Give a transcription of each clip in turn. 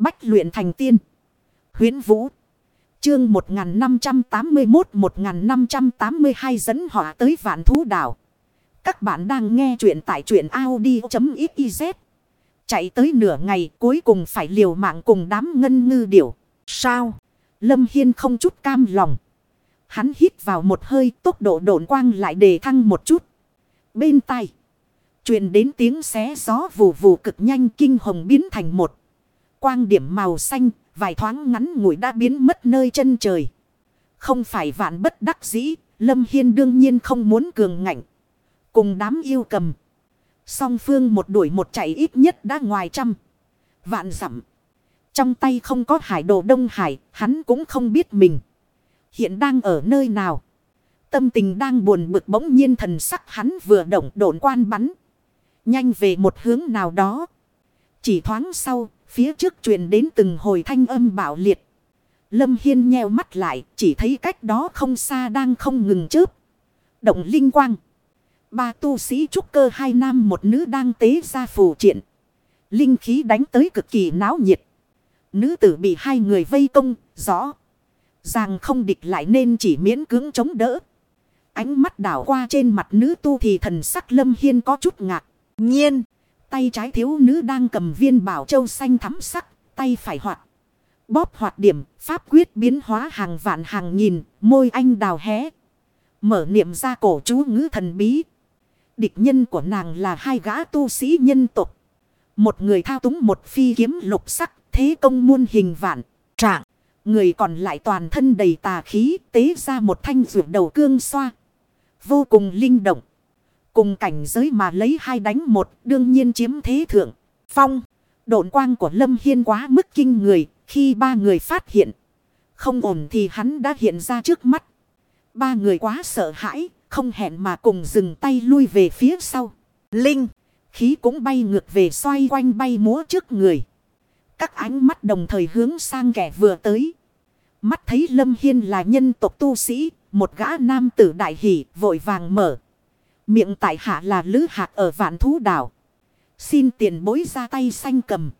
Bách luyện thành tiên. huyễn Vũ. Chương 1581-1582 dẫn họ tới vạn thú đảo. Các bạn đang nghe truyện tại truyện Audi.xyz. Chạy tới nửa ngày, cuối cùng phải liều mạng cùng đám ngân ngư điểu. Sao? Lâm Hiên không chút cam lòng. Hắn hít vào một hơi, tốc độ độn quang lại đề thăng một chút. Bên tai. truyền đến tiếng xé gió vù vù cực nhanh, kinh hồng biến thành một. Quang điểm màu xanh, vài thoáng ngắn ngủi đã biến mất nơi chân trời. Không phải vạn bất đắc dĩ, Lâm Hiên đương nhiên không muốn cường ngạnh. Cùng đám yêu cầm. Song phương một đuổi một chạy ít nhất đã ngoài trăm. Vạn dặm Trong tay không có hải đồ Đông Hải, hắn cũng không biết mình. Hiện đang ở nơi nào. Tâm tình đang buồn bực bỗng nhiên thần sắc hắn vừa động độn quan bắn. Nhanh về một hướng nào đó. Chỉ thoáng sau, phía trước truyền đến từng hồi thanh âm bạo liệt. Lâm Hiên nheo mắt lại, chỉ thấy cách đó không xa đang không ngừng chớp. Động linh quang. Ba tu sĩ trúc cơ hai nam một nữ đang tế ra phù triện. Linh khí đánh tới cực kỳ náo nhiệt. Nữ tử bị hai người vây công, rõ. Ràng không địch lại nên chỉ miễn cưỡng chống đỡ. Ánh mắt đảo qua trên mặt nữ tu thì thần sắc lâm hiên có chút ngạc. Nhiên, tay trái thiếu nữ đang cầm viên bảo châu xanh thắm sắc, tay phải hoạt. Bóp hoạt điểm, pháp quyết biến hóa hàng vạn hàng nghìn, môi anh đào hé. Mở niệm ra cổ chú ngữ thần bí. Địch nhân của nàng là hai gã tu sĩ nhân tục. Một người thao túng một phi kiếm lục sắc, thế công muôn hình vạn, trạng. Người còn lại toàn thân đầy tà khí, tế ra một thanh rượu đầu cương xoa. Vô cùng linh động. Cùng cảnh giới mà lấy hai đánh một, đương nhiên chiếm thế thượng. Phong, độn quang của Lâm Hiên quá mức kinh người, khi ba người phát hiện. Không ổn thì hắn đã hiện ra trước mắt. Ba người quá sợ hãi, không hẹn mà cùng dừng tay lui về phía sau. Linh, khí cũng bay ngược về xoay quanh bay múa trước người. Các ánh mắt đồng thời hướng sang kẻ vừa tới. Mắt thấy Lâm Hiên là nhân tộc tu sĩ, một gã nam tử đại hỷ vội vàng mở. Miệng tại hạ là lữ hạt ở vạn thú đảo. Xin tiền bối ra tay xanh cầm.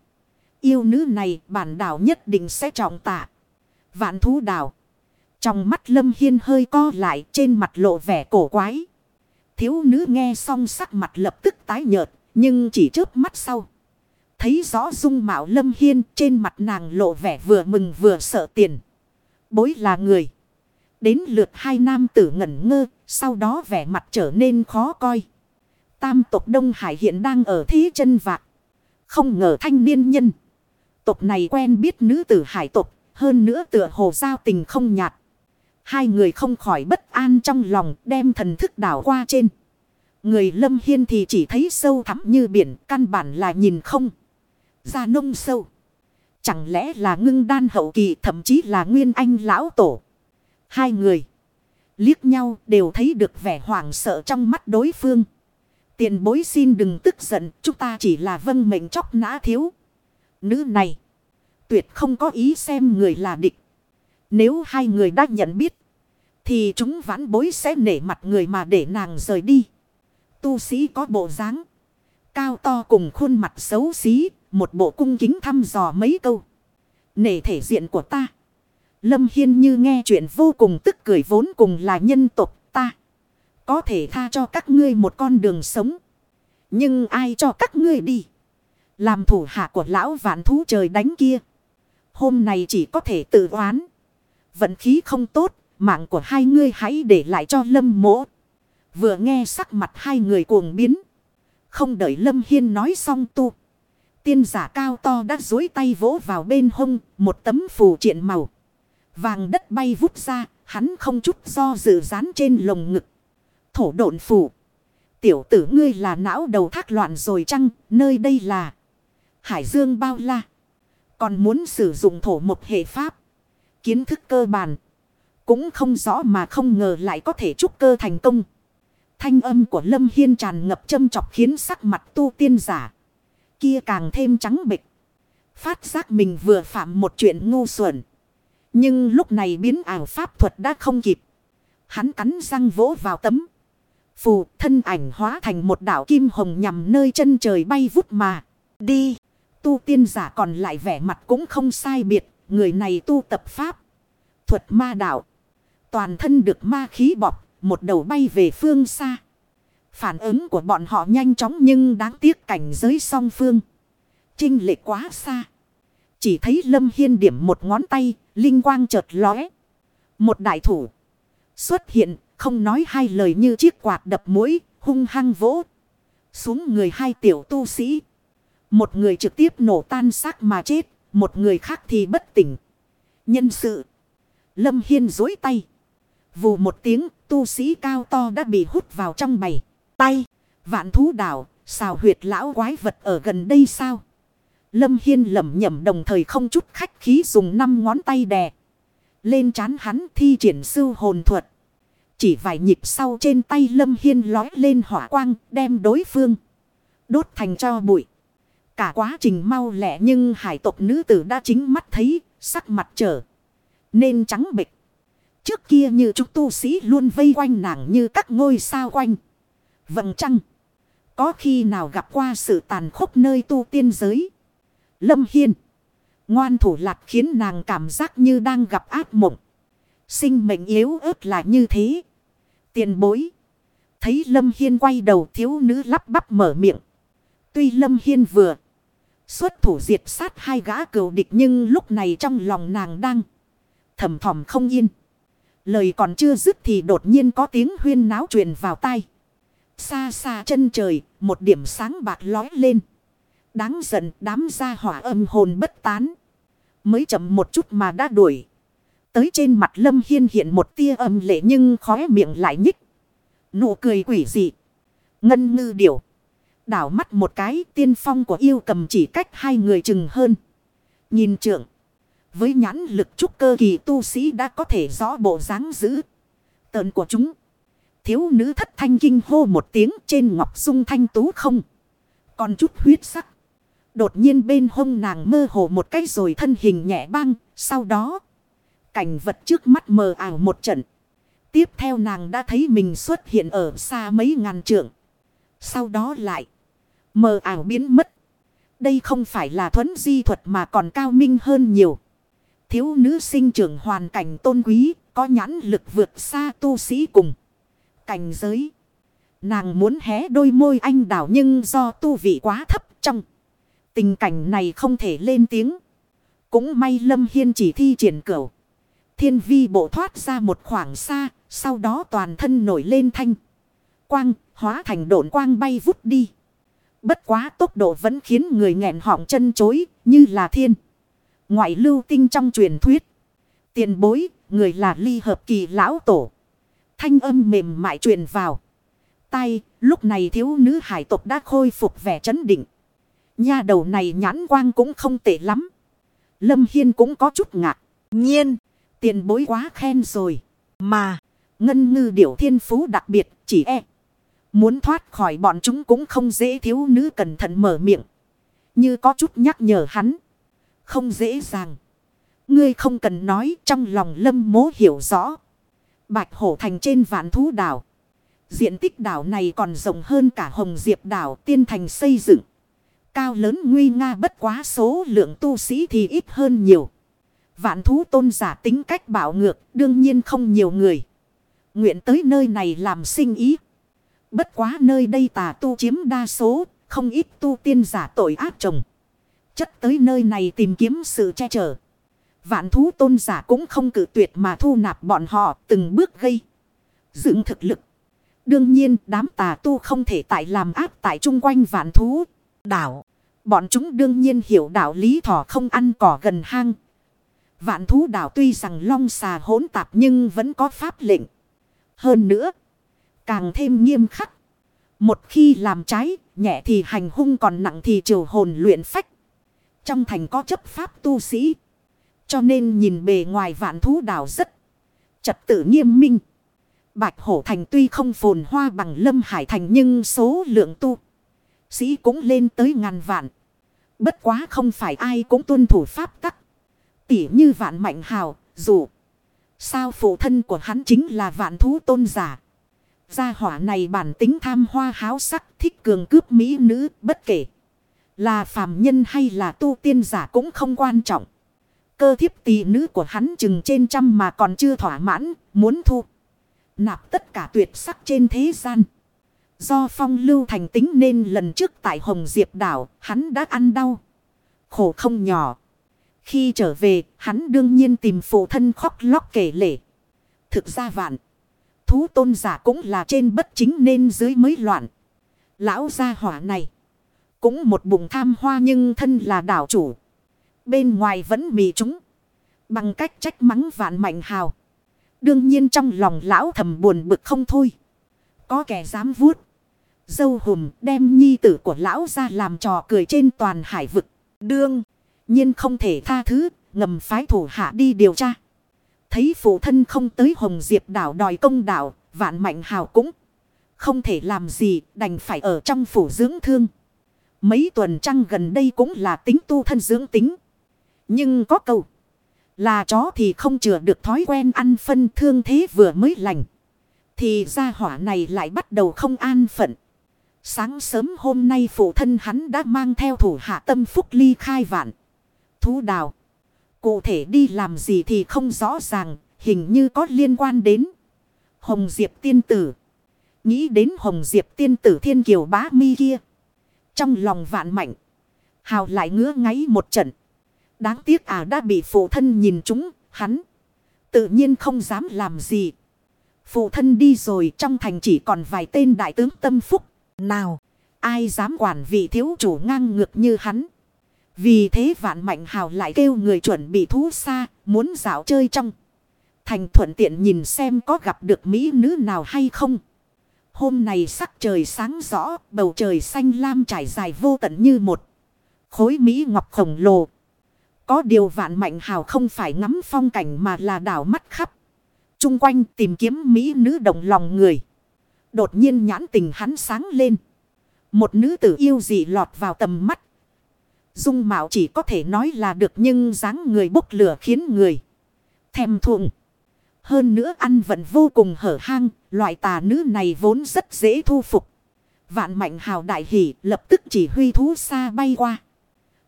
Yêu nữ này bản đảo nhất định sẽ trọng tạ. Vạn thú đảo. Trong mắt Lâm Hiên hơi co lại trên mặt lộ vẻ cổ quái. Thiếu nữ nghe xong sắc mặt lập tức tái nhợt, nhưng chỉ trước mắt sau. Thấy rõ dung mạo Lâm Hiên trên mặt nàng lộ vẻ vừa mừng vừa sợ tiền. Bối là người. Đến lượt hai nam tử ngẩn ngơ, sau đó vẻ mặt trở nên khó coi. Tam tộc Đông Hải hiện đang ở thế chân vạc. Không ngờ thanh niên nhân. Tộc này quen biết nữ tử hải tộc, hơn nữa tựa hồ giao tình không nhạt. Hai người không khỏi bất an trong lòng đem thần thức đảo qua trên. Người lâm hiên thì chỉ thấy sâu thẳm như biển, căn bản là nhìn không. Ra nông sâu. Chẳng lẽ là ngưng đan hậu kỳ thậm chí là nguyên anh lão tổ. Hai người liếc nhau đều thấy được vẻ hoảng sợ trong mắt đối phương. Tiền bối xin đừng tức giận, chúng ta chỉ là vâng mệnh chóc nã thiếu. Nữ này, tuyệt không có ý xem người là địch. Nếu hai người đã nhận biết, thì chúng vãn bối sẽ nể mặt người mà để nàng rời đi. Tu sĩ có bộ dáng cao to cùng khuôn mặt xấu xí, một bộ cung kính thăm dò mấy câu. Nể thể diện của ta. Lâm Hiên như nghe chuyện vô cùng tức cười vốn cùng là nhân tộc ta. Có thể tha cho các ngươi một con đường sống. Nhưng ai cho các ngươi đi. Làm thủ hạ của lão vạn thú trời đánh kia. Hôm nay chỉ có thể tự oán. Vận khí không tốt. Mạng của hai ngươi hãy để lại cho lâm mỗ. Vừa nghe sắc mặt hai người cuồng biến. Không đợi lâm hiên nói xong tu. Tiên giả cao to đã dối tay vỗ vào bên hông. Một tấm phù triện màu. Vàng đất bay vút ra, hắn không chút do dự dán trên lồng ngực. Thổ độn phủ. Tiểu tử ngươi là não đầu thác loạn rồi chăng, nơi đây là Hải Dương bao la. Còn muốn sử dụng thổ một hệ pháp. Kiến thức cơ bản. Cũng không rõ mà không ngờ lại có thể trúc cơ thành công. Thanh âm của Lâm Hiên tràn ngập châm chọc khiến sắc mặt tu tiên giả. Kia càng thêm trắng bịch. Phát giác mình vừa phạm một chuyện ngu xuẩn. Nhưng lúc này biến ảo pháp thuật đã không kịp. Hắn cắn răng vỗ vào tấm. Phù thân ảnh hóa thành một đảo kim hồng nhằm nơi chân trời bay vút mà. Đi. Tu tiên giả còn lại vẻ mặt cũng không sai biệt. Người này tu tập pháp. Thuật ma đạo. Toàn thân được ma khí bọc. Một đầu bay về phương xa. Phản ứng của bọn họ nhanh chóng nhưng đáng tiếc cảnh giới song phương. Trinh lệ quá xa. Chỉ thấy Lâm Hiên điểm một ngón tay, linh quang chợt lóe. Một đại thủ xuất hiện, không nói hai lời như chiếc quạt đập mũi, hung hăng vỗ. Xuống người hai tiểu tu sĩ. Một người trực tiếp nổ tan xác mà chết, một người khác thì bất tỉnh. Nhân sự. Lâm Hiên dối tay. Vù một tiếng, tu sĩ cao to đã bị hút vào trong bầy. Tay, vạn thú đảo, xào huyệt lão quái vật ở gần đây sao? Lâm Hiên lẩm nhẩm đồng thời không chút khách khí dùng năm ngón tay đè. Lên chán hắn thi triển sư hồn thuật. Chỉ vài nhịp sau trên tay Lâm Hiên lói lên hỏa quang, đem đối phương. Đốt thành cho bụi. Cả quá trình mau lẹ nhưng hải tộc nữ tử đã chính mắt thấy, sắc mặt trở. Nên trắng bịch. Trước kia như chúng tu sĩ luôn vây quanh nàng như các ngôi sao quanh. Vầng trăng. Có khi nào gặp qua sự tàn khốc nơi tu tiên giới. Lâm Hiên. Ngoan thủ lạc khiến nàng cảm giác như đang gặp ác mộng. Sinh mệnh yếu ớt là như thế. Tiền bối. Thấy Lâm Hiên quay đầu thiếu nữ lắp bắp mở miệng. Tuy Lâm Hiên vừa xuất thủ diệt sát hai gã cừu địch nhưng lúc này trong lòng nàng đang thầm thỏm không yên. Lời còn chưa dứt thì đột nhiên có tiếng huyên náo truyền vào tai. Xa xa chân trời, một điểm sáng bạc lói lên. Đáng giận, đám gia hỏa âm hồn bất tán. Mới chậm một chút mà đã đuổi. Tới trên mặt Lâm Hiên hiện một tia âm lệ nhưng khóe miệng lại nhích. Nụ cười quỷ dị. Ngân ngư điểu. Đảo mắt một cái, tiên phong của yêu cầm chỉ cách hai người chừng hơn. Nhìn trượng. Với nhãn lực trúc cơ kỳ tu sĩ đã có thể rõ bộ dáng dữ Tợn của chúng. Thiếu nữ thất thanh kinh hô một tiếng trên ngọc dung thanh tú không. Còn chút huyết sắc. Đột nhiên bên hông nàng mơ hồ một cái rồi thân hình nhẹ băng. Sau đó. Cảnh vật trước mắt mờ ảo một trận. Tiếp theo nàng đã thấy mình xuất hiện ở xa mấy ngàn trượng. Sau đó lại. Mờ ảo biến mất. Đây không phải là thuấn di thuật mà còn cao minh hơn nhiều. Thiếu nữ sinh trưởng hoàn cảnh tôn quý. Có nhãn lực vượt xa tu sĩ cùng. Cảnh giới. Nàng muốn hé đôi môi anh đảo nhưng do tu vị quá thấp trong. Tình cảnh này không thể lên tiếng. Cũng may Lâm Hiên chỉ thi triển cửu. Thiên vi bộ thoát ra một khoảng xa. Sau đó toàn thân nổi lên thanh. Quang hóa thành độn quang bay vút đi. Bất quá tốc độ vẫn khiến người nghẹn họng chân chối như là thiên. Ngoại lưu tinh trong truyền thuyết. Tiền bối, người là ly hợp kỳ lão tổ. Thanh âm mềm mại truyền vào. Tay, lúc này thiếu nữ hải tộc đã khôi phục vẻ chấn định. Nha đầu này nhãn quang cũng không tệ lắm. Lâm Hiên cũng có chút ngạc. Nhiên, tiền bối quá khen rồi. Mà, ngân ngư điểu thiên phú đặc biệt chỉ e. Muốn thoát khỏi bọn chúng cũng không dễ thiếu nữ cẩn thận mở miệng. Như có chút nhắc nhở hắn. Không dễ dàng. Ngươi không cần nói trong lòng lâm mố hiểu rõ. Bạch hổ thành trên vạn thú đảo. Diện tích đảo này còn rộng hơn cả hồng diệp đảo tiên thành xây dựng. Cao lớn nguy nga bất quá số lượng tu sĩ thì ít hơn nhiều. Vạn thú tôn giả tính cách bảo ngược đương nhiên không nhiều người. Nguyện tới nơi này làm sinh ý. Bất quá nơi đây tà tu chiếm đa số, không ít tu tiên giả tội ác chồng. Chất tới nơi này tìm kiếm sự che chở. Vạn thú tôn giả cũng không cử tuyệt mà thu nạp bọn họ từng bước gây. Dựng thực lực. Đương nhiên đám tà tu không thể tại làm ác tại chung quanh vạn thú. Đảo. Bọn chúng đương nhiên hiểu đạo lý thỏ không ăn cỏ gần hang. Vạn thú đảo tuy rằng long xà hỗn tạp nhưng vẫn có pháp lệnh. Hơn nữa. Càng thêm nghiêm khắc. Một khi làm trái, nhẹ thì hành hung còn nặng thì triều hồn luyện phách. Trong thành có chấp pháp tu sĩ. Cho nên nhìn bề ngoài vạn thú đảo rất trật tự nghiêm minh. Bạch hổ thành tuy không phồn hoa bằng lâm hải thành nhưng số lượng tu sĩ cũng lên tới ngàn vạn. Bất quá không phải ai cũng tuân thủ pháp tắc. Tỉ như vạn mạnh hào, dù sao phụ thân của hắn chính là vạn thú tôn giả. Gia hỏa này bản tính tham hoa háo sắc thích cường cướp mỹ nữ bất kể. Là phàm nhân hay là tu tiên giả cũng không quan trọng. Cơ thiếp tỷ nữ của hắn chừng trên trăm mà còn chưa thỏa mãn, muốn thu. Nạp tất cả tuyệt sắc trên thế gian. Do phong lưu thành tính nên lần trước tại Hồng Diệp đảo, hắn đã ăn đau. Khổ không nhỏ. Khi trở về, hắn đương nhiên tìm phụ thân khóc lóc kể lể. Thực ra vạn. Thú tôn giả cũng là trên bất chính nên dưới mới loạn. Lão gia hỏa này. Cũng một bụng tham hoa nhưng thân là đảo chủ. Bên ngoài vẫn mì chúng. Bằng cách trách mắng vạn mạnh hào. Đương nhiên trong lòng lão thầm buồn bực không thôi. Có kẻ dám vuốt. Dâu hùm đem nhi tử của lão ra làm trò cười trên toàn hải vực. Đương nhiên không thể tha thứ. Ngầm phái thủ hạ đi điều tra. Thấy phụ thân không tới Hồng Diệp đảo đòi công đảo. Vạn mạnh hào cũng không thể làm gì. Đành phải ở trong phủ dưỡng thương. Mấy tuần trăng gần đây cũng là tính tu thân dưỡng tính. Nhưng có câu. Là chó thì không chừa được thói quen ăn phân, thương thế vừa mới lành. Thì gia hỏa này lại bắt đầu không an phận. Sáng sớm hôm nay phụ thân hắn đã mang theo thủ hạ tâm phúc ly khai vạn. Thú đào. Cụ thể đi làm gì thì không rõ ràng. Hình như có liên quan đến Hồng Diệp tiên tử. Nghĩ đến Hồng Diệp tiên tử thiên kiều bá mi kia. Trong lòng vạn mạnh. Hào lại ngứa ngáy một trận. Đáng tiếc à đã bị phụ thân nhìn chúng, hắn. Tự nhiên không dám làm gì. Phụ thân đi rồi trong thành chỉ còn vài tên đại tướng tâm phúc. Nào, ai dám quản vị thiếu chủ ngang ngược như hắn. Vì thế vạn mạnh hào lại kêu người chuẩn bị thú xa, muốn dạo chơi trong. Thành thuận tiện nhìn xem có gặp được mỹ nữ nào hay không. Hôm nay sắc trời sáng rõ, bầu trời xanh lam trải dài vô tận như một khối Mỹ ngọc khổng lồ. Có điều vạn mạnh hào không phải ngắm phong cảnh mà là đảo mắt khắp. Trung quanh tìm kiếm Mỹ nữ đồng lòng người. Đột nhiên nhãn tình hắn sáng lên. Một nữ tử yêu dị lọt vào tầm mắt. Dung mạo chỉ có thể nói là được nhưng dáng người bốc lửa khiến người thèm thuồng. Hơn nữa ăn vận vô cùng hở hang, loại tà nữ này vốn rất dễ thu phục. Vạn mạnh hào đại hỷ lập tức chỉ huy thú xa bay qua.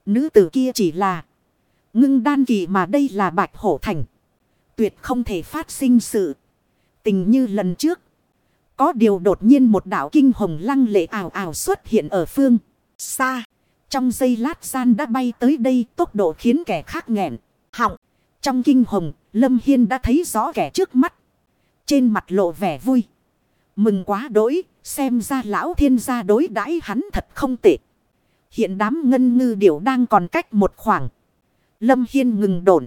Nữ tử kia chỉ là ngưng đan kỳ mà đây là bạch hổ thành. Tuyệt không thể phát sinh sự tình như lần trước. Có điều đột nhiên một đảo kinh hồng lăng lệ ảo ảo xuất hiện ở phương xa. Trong giây lát gian đã bay tới đây tốc độ khiến kẻ khác nghẹn. Họng. Trong kinh hồng, Lâm Hiên đã thấy rõ kẻ trước mắt. Trên mặt lộ vẻ vui. Mừng quá đỗi, xem ra lão thiên gia đối đãi hắn thật không tệ. Hiện đám ngân ngư điểu đang còn cách một khoảng. Lâm Hiên ngừng đổn.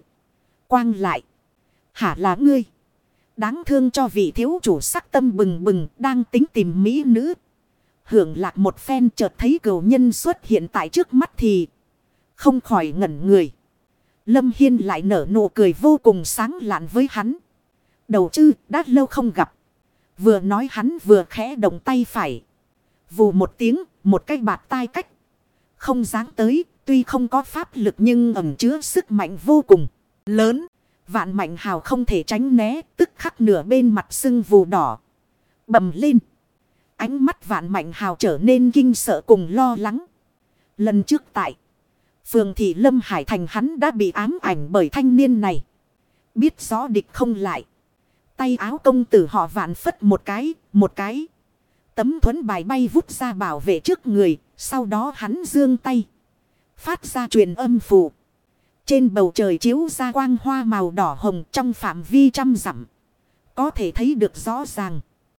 Quang lại. Hả là ngươi. Đáng thương cho vị thiếu chủ sắc tâm bừng bừng đang tính tìm mỹ nữ. Hưởng lạc một phen chợt thấy cửu nhân xuất hiện tại trước mắt thì không khỏi ngẩn người. Lâm Hiên lại nở nụ cười vô cùng sáng lạn với hắn. Đầu chư đã lâu không gặp. Vừa nói hắn vừa khẽ động tay phải. Vù một tiếng, một cái bạt tai cách. Không dáng tới, tuy không có pháp lực nhưng ẩm chứa sức mạnh vô cùng lớn. Vạn mạnh hào không thể tránh né, tức khắc nửa bên mặt sưng vù đỏ. Bầm lên. Ánh mắt vạn mạnh hào trở nên kinh sợ cùng lo lắng. Lần trước tại Phường thị Lâm Hải Thành hắn đã bị ám ảnh bởi thanh niên này. Biết rõ địch không lại. Tay áo công tử họ vạn phất một cái, một cái. Tấm thuẫn bài bay vút ra bảo vệ trước người, sau đó hắn dương tay. Phát ra truyền âm phù. Trên bầu trời chiếu ra quang hoa màu đỏ hồng trong phạm vi trăm dặm. Có thể thấy được rõ ràng.